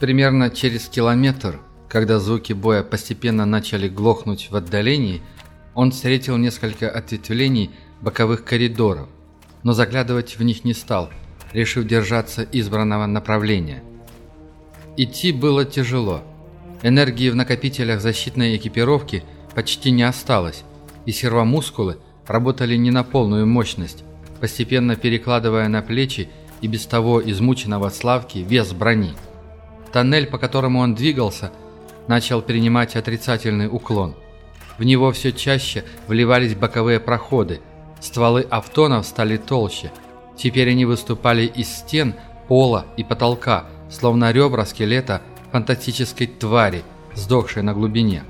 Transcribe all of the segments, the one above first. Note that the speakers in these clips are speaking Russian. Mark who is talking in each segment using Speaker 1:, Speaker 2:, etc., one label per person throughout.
Speaker 1: Примерно через километр, когда звуки боя постепенно начали глохнуть в отдалении, он встретил несколько ответвлений боковых коридоров, но заглядывать в них не стал, решив держаться избранного направления. Идти было тяжело. Энергии в накопителях защитной экипировки почти не осталось, и сервомускулы работали не на полную мощность, постепенно перекладывая на плечи и без того измученного Славки вес брони. Тоннель, по которому он двигался, начал принимать отрицательный уклон. В него все чаще вливались боковые проходы, стволы автонов стали толще. Теперь они выступали из стен, пола и потолка, словно ребра скелета фантастической твари, сдохшей на глубине.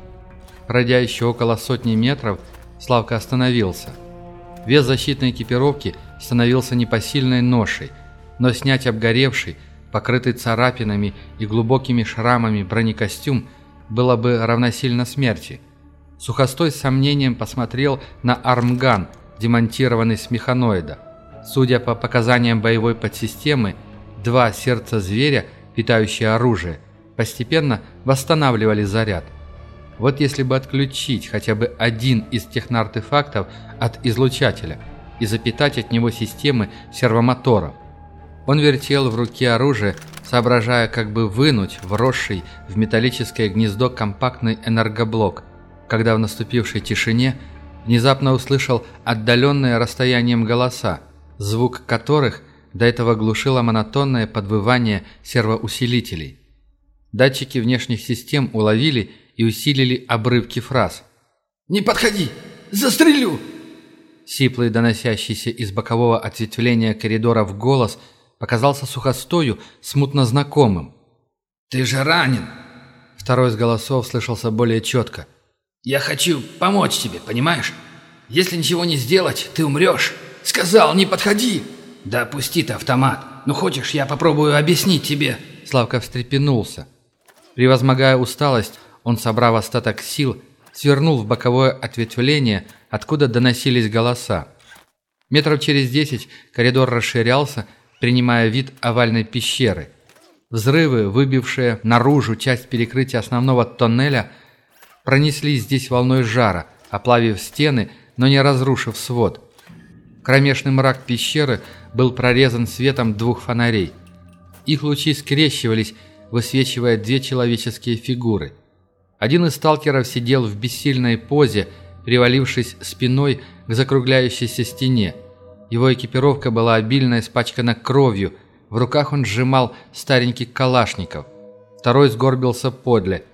Speaker 1: Пройдя еще около сотни метров, Славка остановился. Вес защитной экипировки становился непосильной ношей, но снять обгоревший, покрытый царапинами и глубокими шрамами бронекостюм было бы равносильно смерти. Сухостой с сомнением посмотрел на армган, демонтированный с механоида. Судя по показаниям боевой подсистемы, два сердца зверя, питающие оружие, постепенно восстанавливали заряд. Вот если бы отключить хотя бы один из техноартефактов от излучателя и запитать от него системы сервомоторов, он вертел в руке оружие, соображая, как бы вынуть вросший в металлическое гнездо компактный энергоблок, когда в наступившей тишине внезапно услышал отдаленные расстоянием голоса, звук которых до этого глушило монотонное подвывание сервоусилителей. Датчики внешних систем уловили и усилили обрывки фраз.
Speaker 2: «Не подходи! Застрелю!»
Speaker 1: Сиплый, доносящийся из бокового ответвления коридора в голос – показался сухостою смутно знакомым.
Speaker 2: «Ты же ранен!»
Speaker 1: Второй из голосов слышался более четко.
Speaker 2: «Я хочу помочь тебе, понимаешь? Если ничего не сделать, ты умрешь. Сказал, не подходи!» «Да опусти ты автомат. Ну хочешь, я попробую объяснить тебе?»
Speaker 1: Славка встрепенулся. Превозмогая усталость, он, собрав остаток сил, свернул в боковое ответвление, откуда доносились голоса. Метров через десять коридор расширялся, принимая вид овальной пещеры. Взрывы, выбившие наружу часть перекрытия основного тоннеля, пронеслись здесь волной жара, оплавив стены, но не разрушив свод. Кромешный мрак пещеры был прорезан светом двух фонарей. Их лучи скрещивались, высвечивая две человеческие фигуры. Один из сталкеров сидел в бессильной позе, привалившись спиной к закругляющейся стене – его экипировка была обильно испачкана кровью, в руках он сжимал старенький калашников. Второй сгорбился подле.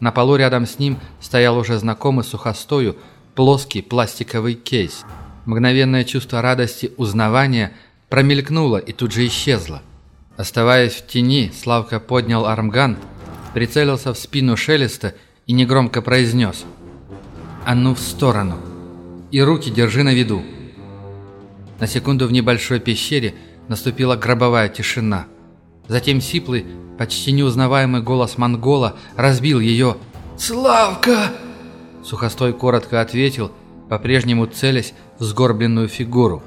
Speaker 1: На полу рядом с ним стоял уже знакомый сухостою плоский пластиковый кейс. Мгновенное чувство радости узнавания промелькнуло и тут же исчезло. Оставаясь в тени, Славка поднял армган, прицелился в спину Шелеста и негромко произнес «А ну в сторону! И руки держи на виду!» На секунду в небольшой пещере наступила гробовая тишина. Затем сиплый, почти неузнаваемый голос монгола разбил ее.
Speaker 2: «Славка!»
Speaker 1: Сухостой коротко ответил, по-прежнему целясь в сгорбленную фигуру.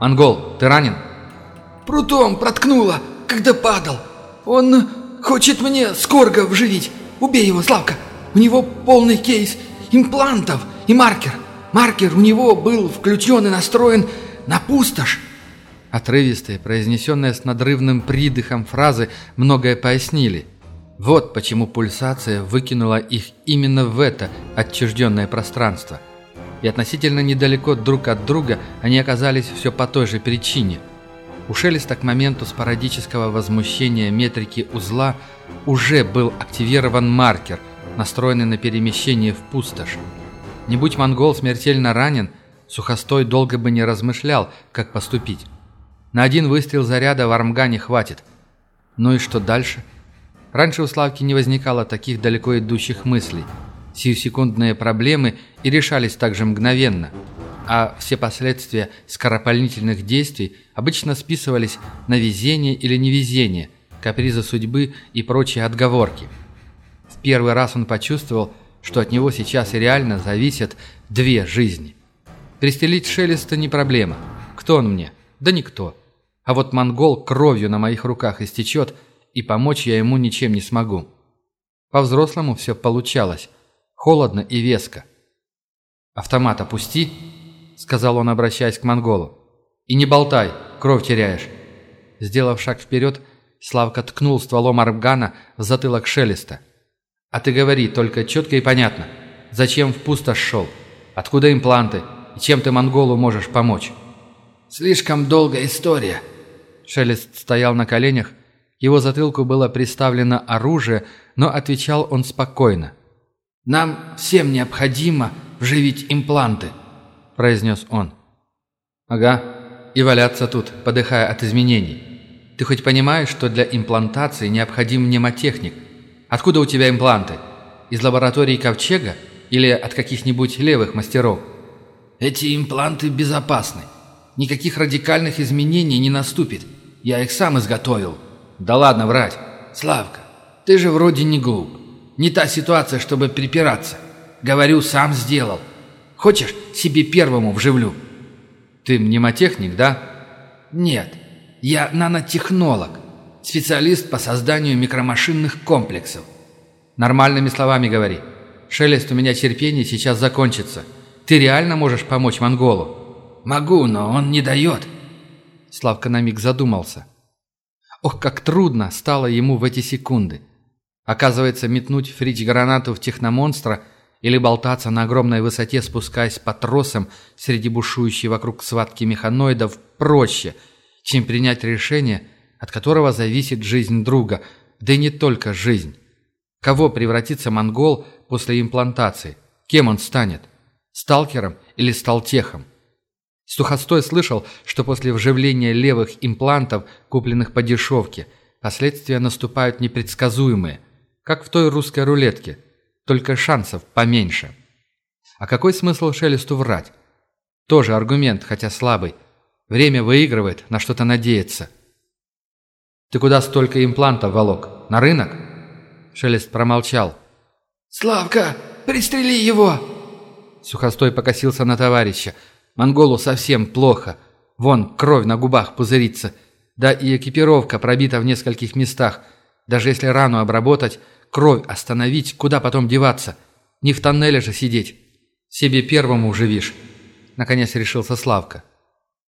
Speaker 1: «Монгол, ты ранен?»
Speaker 2: «Прутом проткнуло, когда падал. Он хочет мне скорго вживить. Убей его, Славка. У него полный кейс имплантов и маркер. Маркер у него был включен и настроен на пустошь!»
Speaker 1: Отрывистые, произнесенные с надрывным придыхом фразы, многое пояснили. Вот почему пульсация выкинула их именно в это отчужденное пространство. И относительно недалеко друг от друга они оказались все по той же причине. У Шелеста к моменту спорадического возмущения метрики узла уже был активирован маркер, настроенный на перемещение в пустошь. Не будь монгол смертельно ранен – Сухостой долго бы не размышлял, как поступить. На один выстрел заряда в армгане хватит. Ну и что дальше? Раньше у Славки не возникало таких далеко идущих мыслей. Сиюсекундные проблемы и решались также мгновенно. А все последствия скоропальнительных действий обычно списывались на везение или невезение, капризы судьбы и прочие отговорки. В первый раз он почувствовал, что от него сейчас реально зависят две жизни – Пристрелить Шелеста не проблема. Кто он мне? Да никто. А вот монгол кровью на моих руках истечет, и помочь я ему ничем не смогу. По-взрослому все получалось. Холодно и веско. «Автомат опусти», — сказал он, обращаясь к монголу. «И не болтай, кровь теряешь». Сделав шаг вперед, Славка ткнул стволом арбгана в затылок шелеста. «А ты говори, только четко и понятно. Зачем в пустошь шел? Откуда импланты? И чем ты монголу можешь помочь?»
Speaker 2: «Слишком долгая история».
Speaker 1: Шелест стоял на коленях. Его затылку было приставлено оружие, но отвечал он спокойно.
Speaker 2: «Нам всем необходимо вживить импланты», – произнес он.
Speaker 1: «Ага, и валяться тут, подыхая от изменений. Ты хоть понимаешь, что для имплантации необходим мнемотехник? Откуда у тебя импланты? Из лаборатории Ковчега или от каких-нибудь левых мастеров?»
Speaker 2: «Эти импланты безопасны. Никаких радикальных изменений не наступит. Я их сам изготовил».
Speaker 1: «Да ладно врать».
Speaker 2: «Славка, ты же вроде не глуп. Не та ситуация, чтобы припираться. Говорю, сам сделал. Хочешь, себе первому вживлю?»
Speaker 1: «Ты мнемотехник, да?»
Speaker 2: «Нет, я нанотехнолог, специалист по созданию микромашинных комплексов».
Speaker 1: «Нормальными словами говори. Шелест у меня терпение сейчас закончится. Ты реально можешь помочь монголу?»
Speaker 2: «Могу, но он не дает».
Speaker 1: Славка на миг задумался. Ох, как трудно стало ему в эти секунды. Оказывается, метнуть фрич-гранату в техномонстра или болтаться на огромной высоте, спускаясь по тросам среди бушующей вокруг схватки механоидов, проще, чем принять решение, от которого зависит жизнь друга, да и не только жизнь. Кого превратится монгол после имплантации? Кем он станет? Сталкером или сталтехом? Сухостой слышал, что после вживления левых имплантов, купленных по дешевке, последствия наступают непредсказуемые, как в той русской рулетке, только шансов поменьше. А какой смысл Шелесту врать? Тоже аргумент, хотя слабый. Время выигрывает, на что-то надеяться. «Ты куда столько имплантов волок? На рынок?» Шелест промолчал.
Speaker 2: «Славка, пристрели его!»
Speaker 1: Сухостой покосился на товарища. Монголу совсем плохо. Вон, кровь на губах пузырится. Да и экипировка пробита в нескольких местах. Даже если рану обработать, кровь остановить, куда потом деваться? Не в тоннеле же сидеть. Себе первому живишь. Наконец решился Славка.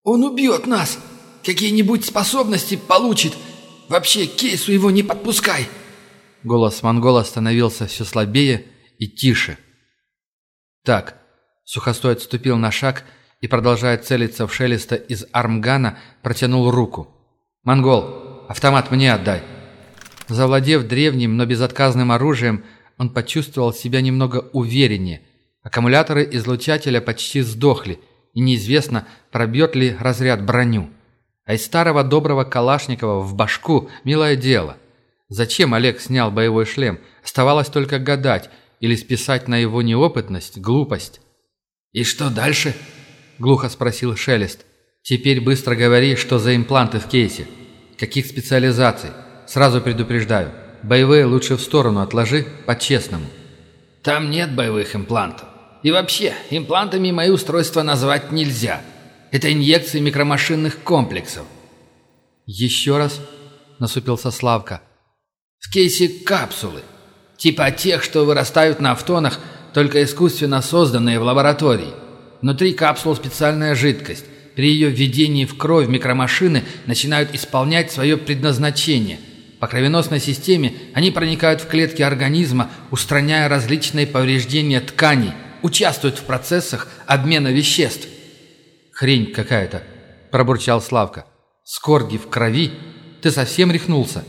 Speaker 2: «Он убьет нас! Какие-нибудь способности получит! Вообще к кейсу его не подпускай!»
Speaker 1: Голос монгола становился все слабее и тише. «Так». Сухостой отступил на шаг и, продолжая целиться в шелеста из армгана, протянул руку. «Монгол, автомат мне отдай!» Завладев древним, но безотказным оружием, он почувствовал себя немного увереннее. Аккумуляторы излучателя почти сдохли, и неизвестно, пробьет ли разряд броню. А из старого доброго Калашникова в башку – милое дело. Зачем Олег снял боевой шлем? Оставалось только гадать или списать на его неопытность, глупость.
Speaker 2: «И что дальше?»
Speaker 1: – глухо спросил Шелест. «Теперь быстро говори, что за импланты в кейсе. Каких специализаций? Сразу предупреждаю. Боевые лучше в сторону отложи, по-честному».
Speaker 2: «Там нет боевых имплантов. И вообще, имплантами мои устройства назвать нельзя. Это инъекции микромашинных комплексов».
Speaker 1: «Еще раз?» – насупился Славка.
Speaker 2: «В кейсе капсулы. Типа тех, что вырастают на автонах, только искусственно созданные в лаборатории. Внутри капсул специальная жидкость. При ее введении в кровь микромашины начинают исполнять свое предназначение. По кровеносной системе они проникают в клетки организма, устраняя различные повреждения тканей, участвуют в процессах обмена веществ.
Speaker 1: «Хрень какая-то», – пробурчал Славка. «Скорги в крови? Ты совсем рехнулся?»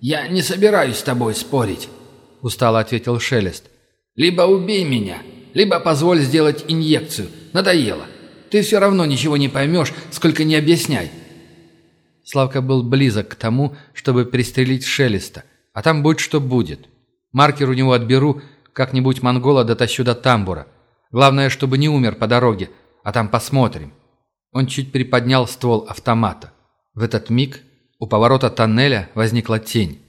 Speaker 2: «Я не собираюсь с тобой спорить», – устало ответил Шелест. «Либо убей меня, либо позволь сделать инъекцию. Надоело. Ты все равно ничего не поймешь, сколько не объясняй».
Speaker 1: Славка был близок к тому, чтобы пристрелить Шелеста. А там будь что будет. Маркер у него отберу, как-нибудь монгола дотащу до тамбура. Главное, чтобы не умер по дороге, а там посмотрим. Он чуть приподнял ствол автомата. В этот миг у поворота тоннеля возникла тень.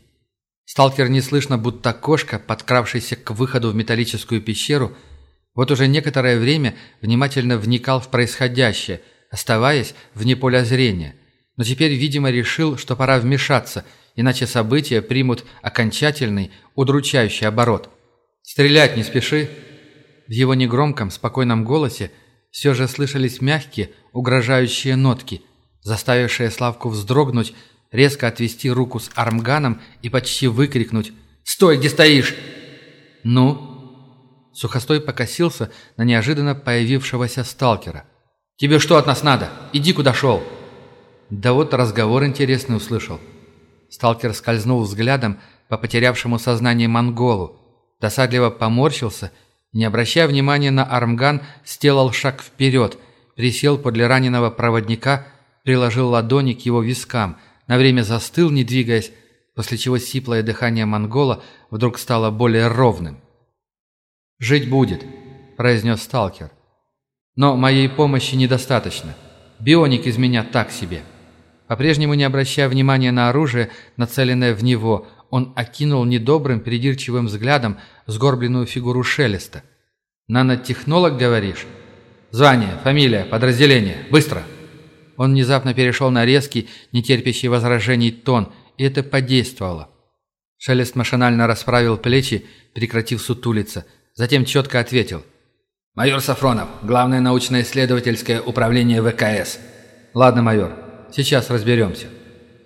Speaker 1: Сталкер неслышно, будто кошка, подкравшийся к выходу в металлическую пещеру, вот уже некоторое время внимательно вникал в происходящее, оставаясь вне поля зрения, но теперь, видимо, решил, что пора вмешаться иначе события примут окончательный, удручающий оборот. «Стрелять не спеши!» В его негромком, спокойном голосе все же слышались мягкие, угрожающие нотки, заставившие Славку вздрогнуть, резко отвести руку с армганом и почти выкрикнуть «Стой, где стоишь!» «Ну?» Сухостой покосился на неожиданно появившегося сталкера. «Тебе что от нас надо? Иди, куда шел!» Да вот разговор интересный услышал. Сталкер скользнул взглядом по потерявшему сознание монголу, досадливо поморщился, не обращая внимания на армган, сделал шаг вперед, присел подле раненого проводника, приложил ладони к его вискам, на время застыл, не двигаясь, после чего сиплое дыхание монгола вдруг стало более ровным. «Жить будет», – произнес сталкер. «Но моей помощи недостаточно. Бионик из меня так себе». По-прежнему не обращая внимания на оружие, нацеленное в него, он окинул недобрым, придирчивым взглядом сгорбленную фигуру Шелеста. «Нанотехнолог, говоришь?» «Звание, фамилия, подразделение. Быстро!» Он внезапно перешел на резкий, нетерпящий возражений тон, и это подействовало. Шелест машинально расправил плечи, прекратив сутулиться, затем четко ответил. «Майор Сафронов, Главное научно-исследовательское управление ВКС». «Ладно, майор, сейчас разберемся».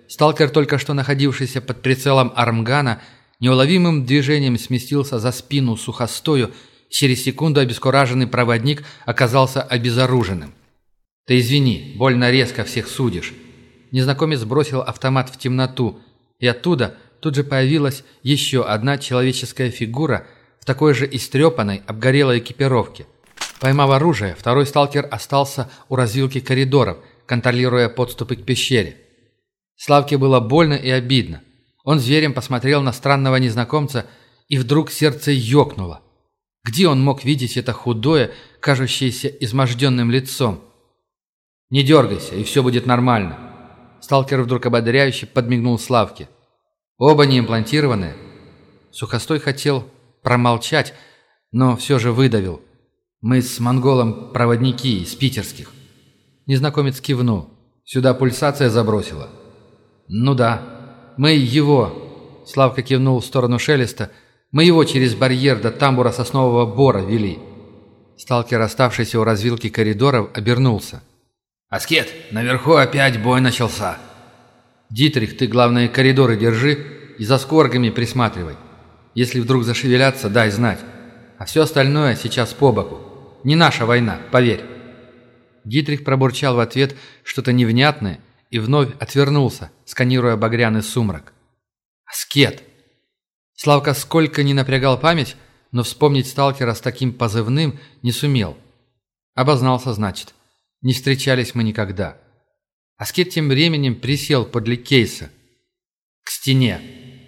Speaker 1: Сталкер, только что находившийся под прицелом армгана, неуловимым движением сместился за спину сухостою, через секунду обескураженный проводник оказался обезоруженным. «Ты извини, больно резко всех судишь». Незнакомец бросил автомат в темноту, и оттуда тут же появилась еще одна человеческая фигура в такой же истрепанной, обгорелой экипировке. Поймав оружие, второй сталкер остался у развилки коридоров, контролируя подступы к пещере. Славке было больно и обидно. Он зверем посмотрел на странного незнакомца, и вдруг сердце ёкнуло. Где он мог видеть это худое, кажущееся изможденным лицом? «Не дергайся, и все будет нормально». Сталкер вдруг ободряюще подмигнул Славке. «Оба не имплантированные». Сухостой хотел промолчать, но все же выдавил. «Мы с монголом проводники из питерских». Незнакомец кивнул. «Сюда пульсация забросила». «Ну да. Мы его...» Славка кивнул в сторону Шелеста. «Мы его через барьер до тамбура соснового бора вели». Сталкер, оставшийся у развилки коридоров, обернулся. «Аскет, наверху опять бой начался». «Дитрих, ты, главное, коридоры держи и за скоргами присматривай. Если вдруг зашевелятся, дай знать. А все остальное сейчас по боку. Не наша война, поверь». Дитрих пробурчал в ответ что-то невнятное и вновь отвернулся, сканируя багряный сумрак. «Аскет!» Славка сколько ни напрягал память, но вспомнить сталкера с таким позывным не сумел. Обознался, значит. Не встречались мы никогда. Аскет тем временем присел подле кейса. «К стене!»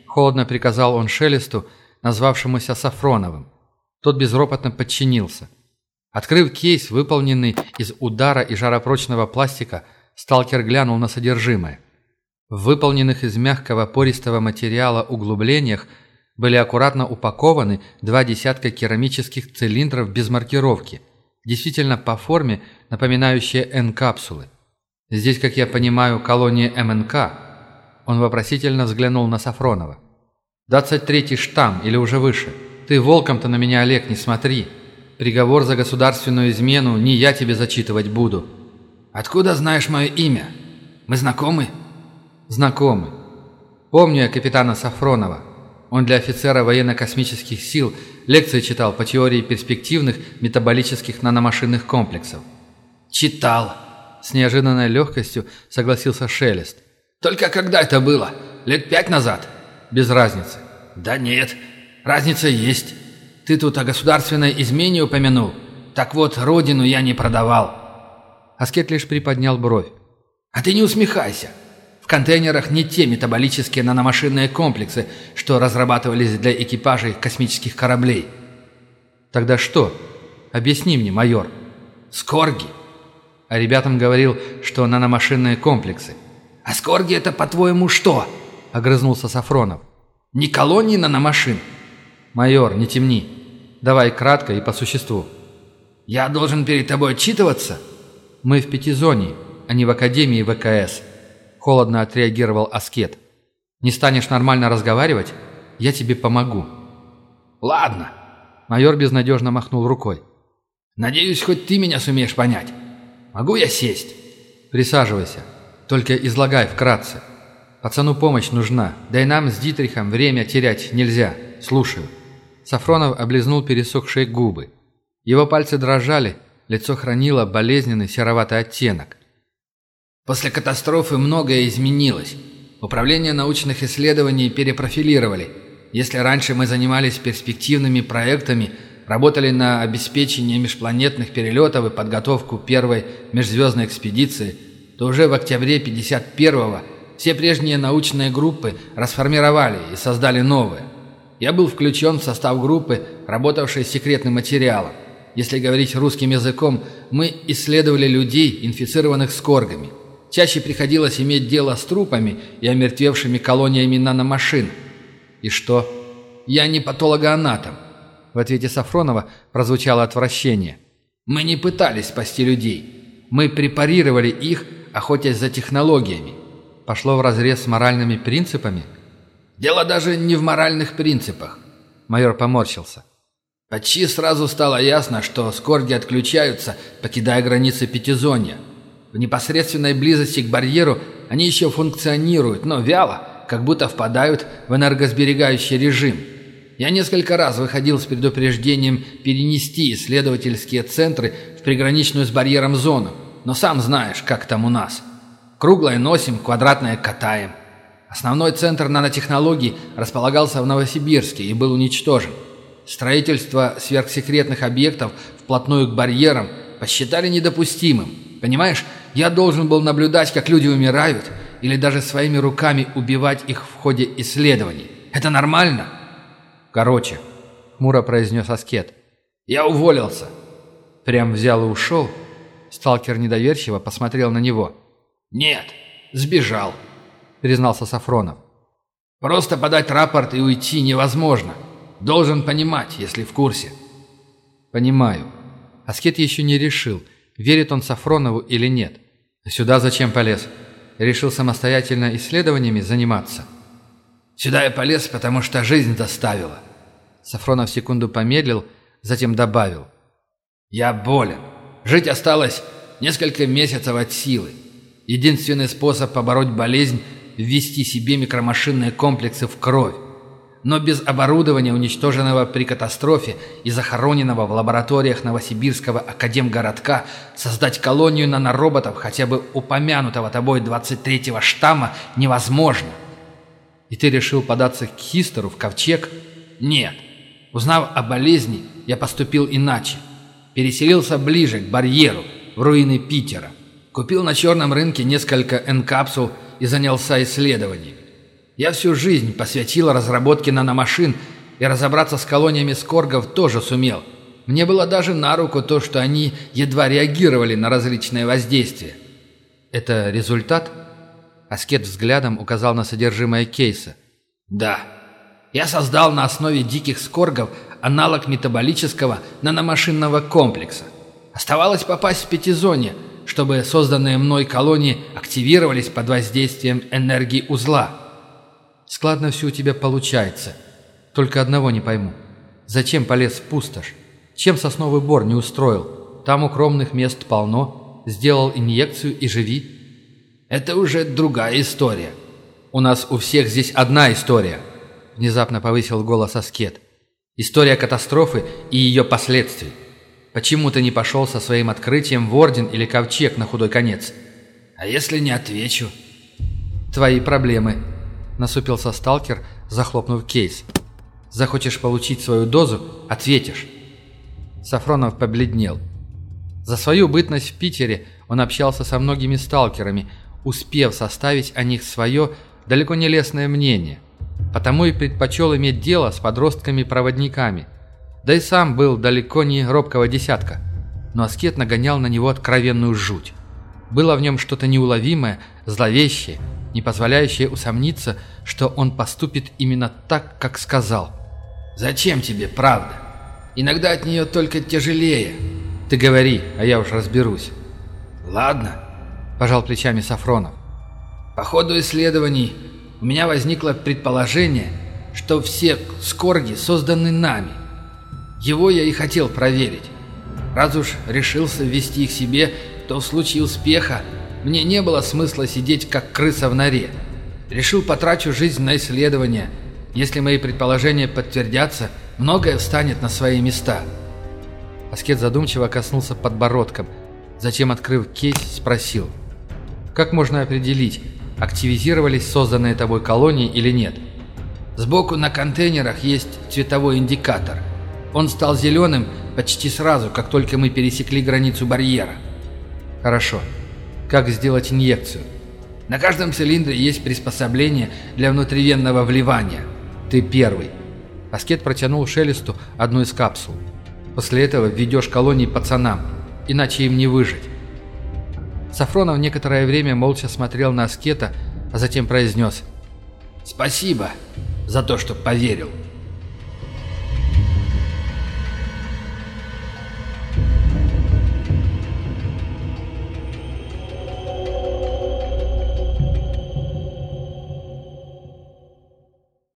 Speaker 1: – холодно приказал он Шелесту, назвавшемуся Сафроновым. Тот безропотно подчинился. Открыв кейс, выполненный из удара и жаропрочного пластика, сталкер глянул на содержимое. В выполненных из мягкого пористого материала углублениях были аккуратно упакованы два десятка керамических цилиндров без маркировки, действительно по форме напоминающие N-капсулы. Здесь, как я понимаю, колония МНК. Он вопросительно взглянул на Сафронова. «Двадцать третий штамм или уже выше. Ты волком-то на меня, Олег, не смотри. Приговор за государственную измену не я тебе зачитывать буду».
Speaker 2: «Откуда знаешь мое имя? Мы знакомы?»
Speaker 1: «Знакомы. Помню я капитана Сафронова. Он для офицера военно-космических сил лекции читал по теории перспективных метаболических наномашинных комплексов.
Speaker 2: «Читал», — с неожиданной легкостью согласился Шелест. «Только когда это было? Лет пять назад?»
Speaker 1: «Без разницы».
Speaker 2: «Да нет, разница есть. Ты тут о государственной измене упомянул. Так вот, родину я не продавал».
Speaker 1: Аскет лишь приподнял бровь.
Speaker 2: «А ты не усмехайся. Контейнерах не те метаболические наномашинные комплексы, что разрабатывались для экипажей космических кораблей».
Speaker 1: «Тогда что? Объясни мне, майор».
Speaker 2: «Скорги».
Speaker 1: А ребятам говорил, что наномашинные комплексы.
Speaker 2: «А скорги это, по-твоему, что?» — огрызнулся Сафронов. «Не колонии наномашин?»
Speaker 1: «Майор, не темни. Давай кратко и по существу».
Speaker 2: «Я должен перед тобой отчитываться?»
Speaker 1: «Мы в пятизонии, а не в Академии ВКС», — холодно отреагировал Аскет. Не станешь нормально разговаривать, я тебе помогу».
Speaker 2: «Ладно».
Speaker 1: Майор безнадежно махнул рукой.
Speaker 2: «Надеюсь, хоть ты меня сумеешь понять. Могу я сесть?»
Speaker 1: «Присаживайся. Только излагай вкратце. Пацану помощь нужна, да и нам с Дитрихом время терять нельзя. Слушаю». Сафронов облизнул пересохшие губы. Его пальцы дрожали, лицо хранило болезненный сероватый оттенок.
Speaker 2: После катастрофы многое изменилось. Управление научных исследований перепрофилировали. Если раньше мы занимались перспективными проектами, работали на обеспечение межпланетных перелетов и подготовку первой межзвездной экспедиции, то уже в октябре 51-го все прежние научные группы расформировали и создали новые. Я был включен в состав группы, работавшей с секретным материалом. Если говорить русским языком, мы исследовали людей, инфицированных скоргами. Чаще приходилось иметь дело с трупами и омертвевшими колониями наномашин. И что? Я не патологоанатом. В ответе Сафронова прозвучало отвращение. Мы не пытались спасти людей. Мы препарировали их, охотясь за технологиями.
Speaker 1: Пошло вразрез с моральными принципами?
Speaker 2: Дело даже не в моральных принципах.
Speaker 1: Майор поморщился.
Speaker 2: Почти сразу стало ясно, что скорги отключаются, покидая границы пятизонья. В непосредственной близости к барьеру они еще функционируют, но вяло, как будто впадают в энергосберегающий режим. Я несколько раз выходил с предупреждением перенести исследовательские центры в приграничную с барьером зону, но сам знаешь, как там у нас. Круглое носим, квадратное катаем. Основной центр нанотехнологий располагался в Новосибирске и был уничтожен. Строительство сверхсекретных объектов вплотную к барьерам посчитали недопустимым. Понимаешь, я должен был наблюдать, как люди умирают, или даже своими руками убивать их в ходе исследований. Это нормально?
Speaker 1: Короче, хмуро произнес Аскет.
Speaker 2: Я уволился.
Speaker 1: Прям взял и ушел? Сталкер недоверчиво посмотрел на него.
Speaker 2: Нет, сбежал,
Speaker 1: признался Сафронов.
Speaker 2: Просто подать рапорт и уйти невозможно. Должен понимать, если в курсе».
Speaker 1: «Понимаю. Аскет еще не решил, верит он Сафронову или нет. Сюда зачем полез? Решил самостоятельно исследованиями заниматься?»
Speaker 2: «Сюда я полез, потому что жизнь заставила».
Speaker 1: Сафронов секунду помедлил, затем добавил.
Speaker 2: «Я болен. Жить осталось несколько месяцев от силы. Единственный способ побороть болезнь – ввести себе микромашинные комплексы в кровь но без оборудования, уничтоженного при катастрофе и захороненного в лабораториях Новосибирского академгородка, создать колонию нанороботов хотя бы упомянутого тобой 23-го штамма невозможно. И ты решил податься к Хистеру в ковчег? Нет. Узнав о болезни, я поступил иначе. Переселился ближе к барьеру, в руины Питера. Купил на черном рынке несколько N-капсул и занялся исследованием. Я всю жизнь посвятил разработке наномашин и разобраться с колониями скоргов тоже сумел. Мне было даже на руку то, что они едва реагировали на различные воздействия.
Speaker 1: Это результат? Аскет взглядом указал на содержимое кейса.
Speaker 2: Да. Я создал на основе диких скоргов аналог метаболического наномашинного комплекса. Оставалось попасть в пятизоне, чтобы созданные мной колонии активировались под воздействием энергии узла –
Speaker 1: Складно все у тебя получается. Только одного не пойму. Зачем полез в пустошь? Чем сосновый бор не устроил? Там укромных мест полно. Сделал инъекцию и живи.
Speaker 2: Это уже другая история.
Speaker 1: У нас у всех здесь одна история. Внезапно повысил голос Аскет. История катастрофы и ее последствий. Почему ты не пошел со своим открытием в Орден или Ковчег на худой конец?
Speaker 2: А если не отвечу?
Speaker 1: Твои проблемы, насупился сталкер, захлопнув кейс. «Захочешь получить свою дозу – ответишь». Сафронов побледнел. За свою бытность в Питере он общался со многими сталкерами, успев составить о них свое далеко не лестное мнение. Потому и предпочел иметь дело с подростками-проводниками. Да и сам был далеко не робкого десятка. Но аскет нагонял на него откровенную жуть. Было в нем что-то неуловимое, зловещее, не позволяющее усомниться, что он поступит именно так, как сказал.
Speaker 2: «Зачем тебе правда? Иногда от нее только тяжелее».
Speaker 1: «Ты говори, а я уж разберусь».
Speaker 2: «Ладно», –
Speaker 1: пожал плечами Сафронов.
Speaker 2: «По ходу исследований у меня возникло предположение, что все скорги созданы нами. Его я и хотел проверить. Раз уж решился ввести их себе, то в случае успеха мне не было смысла сидеть как крыса в норе. Решил потрачу жизнь на исследования. Если мои предположения подтвердятся, многое встанет на свои места.
Speaker 1: Аскет задумчиво коснулся подбородком, затем, открыв кейс, спросил. «Как можно определить, активизировались созданные тобой колонии или нет?»
Speaker 2: Сбоку на контейнерах есть цветовой индикатор. Он стал зеленым почти сразу, как только мы пересекли границу барьера.
Speaker 1: Хорошо. Как сделать инъекцию?
Speaker 2: На каждом цилиндре есть приспособление для внутривенного вливания.
Speaker 1: Ты первый. Аскет протянул Шелесту одну из капсул. После этого введешь колонии пацанам, иначе им не выжить. Сафронов некоторое время молча смотрел на Аскета, а затем произнес
Speaker 2: «Спасибо за то, что поверил».